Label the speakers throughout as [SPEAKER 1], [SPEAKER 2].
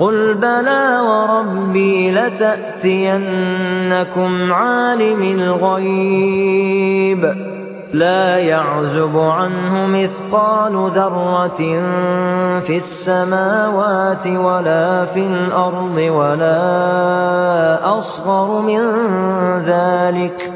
[SPEAKER 1] قل بلى وربي لتأتينكم عالم الغيب لا يعزب عنه مثقال ذرة في السماوات ولا في الأرض ولا أصغر من ذلك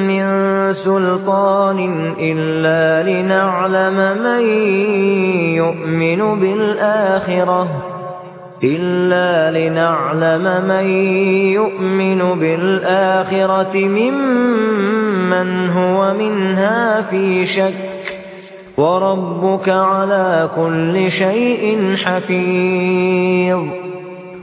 [SPEAKER 1] سلطان إلا لنعلم من يؤمن بالآخرة إلا لنعلم من يؤمن بالآخرة ممن هو منها في شك وربك على كل شيء حفيظ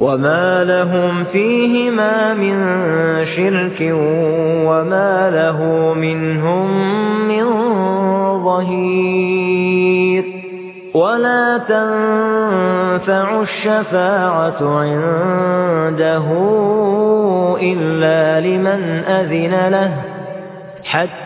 [SPEAKER 1] وما لهم فيهما من شرك وما له منهم من ظهير ولا تنفع الشفاعة عنده إلا لمن أذن له حتى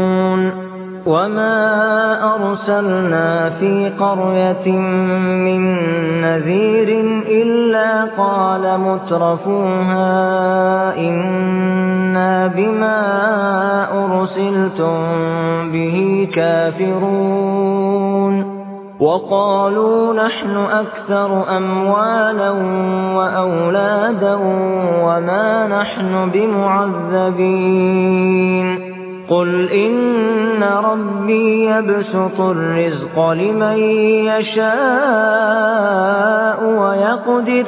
[SPEAKER 1] وَمَا أَرْسَلْنَا فِي قَرْيَةٍ مِّن نَّذِيرٍ إِلَّا قَالَ مُتْرَفُوهَا إِنَّا بِمَا أُرْسِلْتُم بِهِ كَافِرُونَ وَقَالُوا نَحْنُ أَكْثَرُ أَمْوَالًا وَأَوْلَادًا وَمَا نَحْنُ بِمُعَذَّبِينَ قُلْ إِنَّ رَبِّي يَبْسُطُ الرِّزْقَ لِمَن يَشَاءُ وَيَقْدِرُ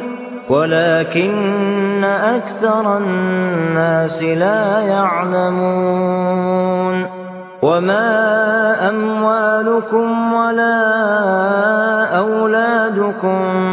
[SPEAKER 1] وَلَكِنَّ أَكْثَرَ النَّاسِ لَا يَعْلَمُونَ وَمَا أَمْوَالُكُمْ وَلَا أَوْلَادُكُمْ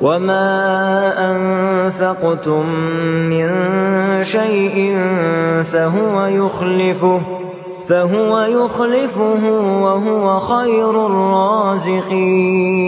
[SPEAKER 1] وَمَا أَنفَقْتُم مِّن شَيْءٍ فَهُوَ يُخْلِفُهُ فَهُوَ يُخْلِفُهُ وَهُوَ خَيْرُ الرَّازِقِينَ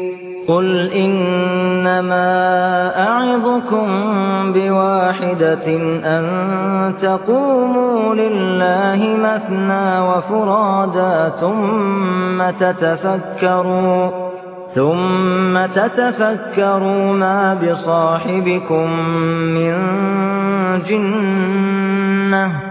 [SPEAKER 1] قُلْ إِنَّمَا أَعِظُكُم بِوَاحِدَةٍ أَن تَقُومُوا لِلَّهِ مَثْنَىٰ وَفُرَادَىٰ ثُمَّ تَتَفَكَّرُوا ثُمَّ تَتَفَكَّرُوا مَا بِصَاحِبِكُم مِّن جِنَّةٍ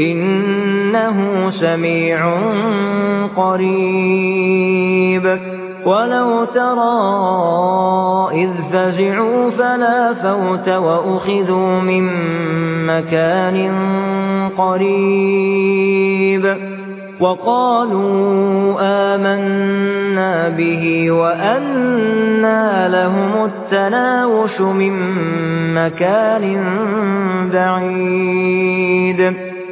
[SPEAKER 1] إِنَّهُ سَمِيعٌ قَرِيبٌ وَلَوْ تَرَى إِذْ فَزِعُوا فَلَا فَوْتَ وَأُخِذُوا مِنْ مَكَانٍ قَرِيبٍ وَقَالُوا آمَنَّا بِهِ وأنا لَهُمُ التَّنَاوُشُ مِنْ مَكَانٍ بَعِيدٍ